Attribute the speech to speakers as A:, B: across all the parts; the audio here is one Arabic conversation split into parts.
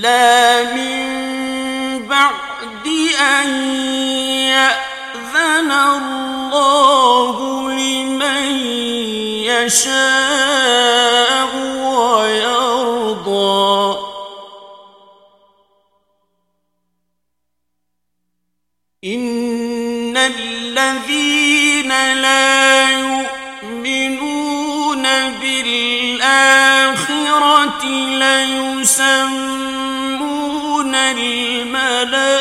A: إلا من بعد أن يأذن الله لمن يشاء ويرضى. إن الذين لا يؤمنون بالآخرة ليسمون الملائكة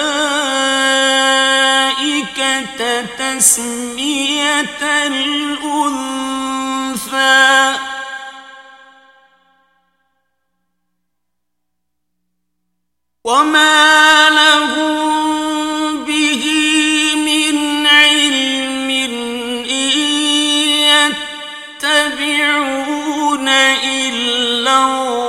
A: تسمية الأنثى. وما لهم به من علم إن يتبعون إلا الله.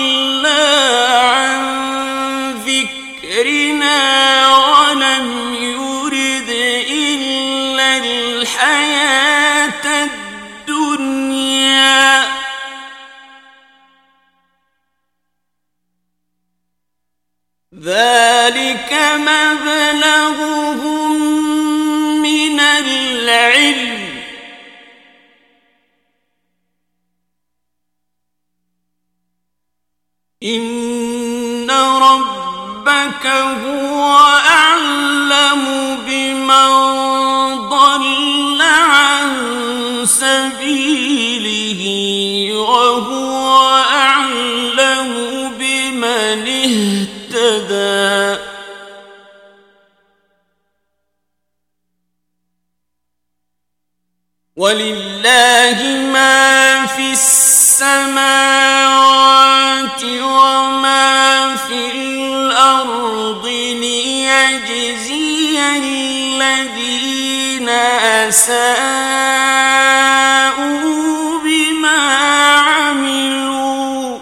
A: ذلك مبلغهم من العلم إن ربك هو أعلم بمن ضل عن سبيله وَلِلَّهِ مَا فِي السَّمَاوَاتِ وَمَا فِي الْأَرْضِ لِيَجْزِيَ الَّذِينَ أَسَاءُوا بِمَا عَمِلُوا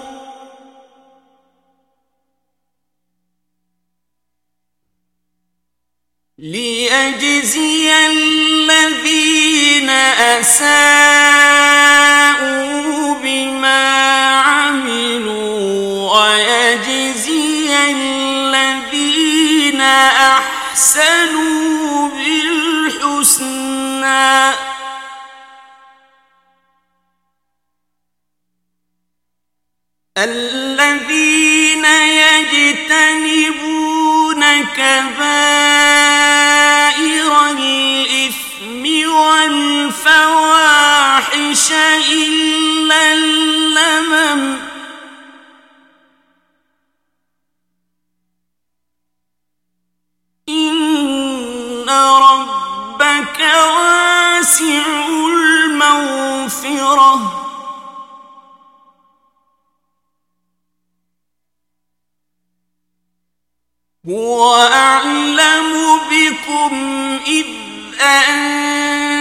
A: لِيَجْزِيَ الَّذِينَ أساءوا بما عملوا ويجزي الذين أحسنوا بالحسنى. الذين يجتنبون كبائر الإثم والفواحش إلا اللمم. إن ربك واسع المغفرة. هو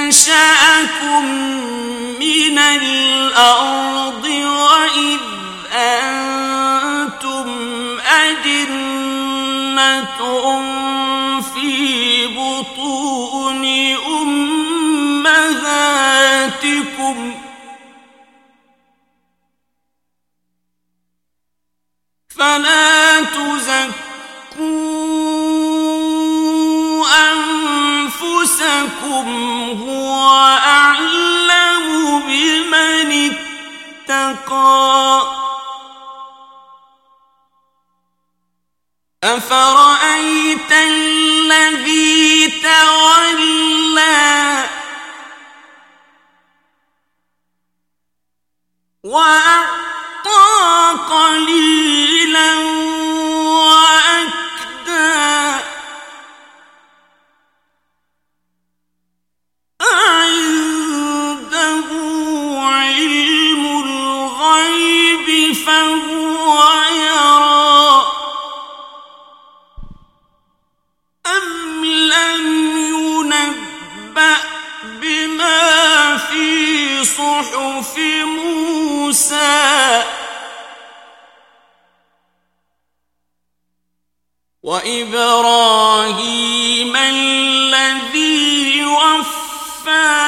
A: أنشأكم من الأرض وإذ أنتم أجنة في بطون أمهاتكم فلا تزكوا لكم هو أعلم بمن اتقى. أفرأيت الذي فهو يرى أم لم ينبأ بما في صحف موسى وإبراهيم الذي وفى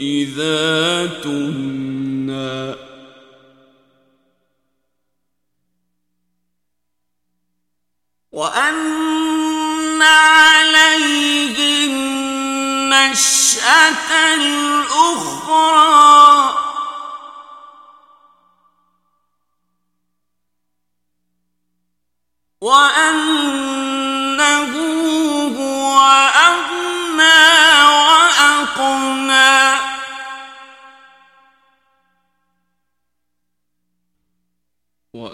A: إِذَا تُمْنَى. وَأَنَّ عَلَيْهِ النَّشْأَةَ الْأُخْرَى. وَأَنَّ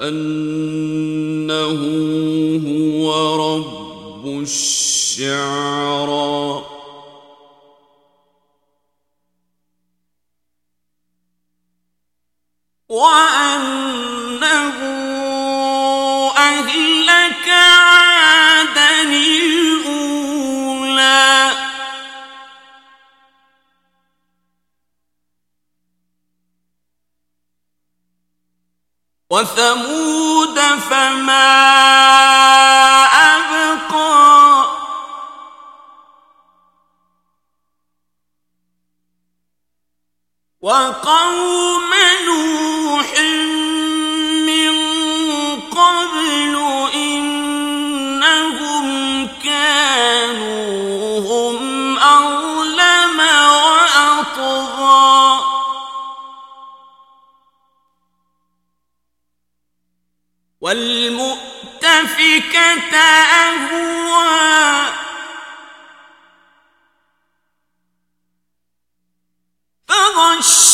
A: انه هو رب الشعرى وأن وثمود فما أبقى. وقوم والمؤتفكة أهوى. فغش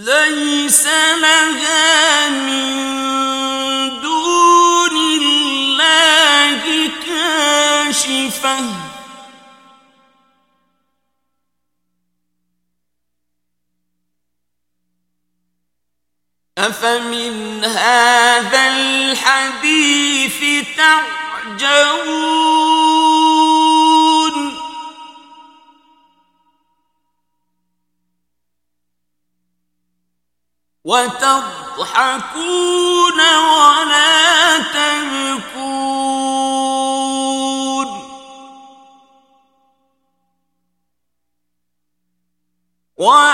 A: ليس لها من دون الله كاشفة. أفمن هذا الحديث تعلم ترجعون وتضحكون ولا تبكون. و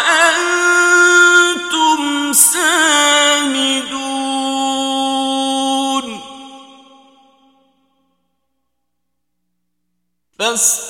A: تس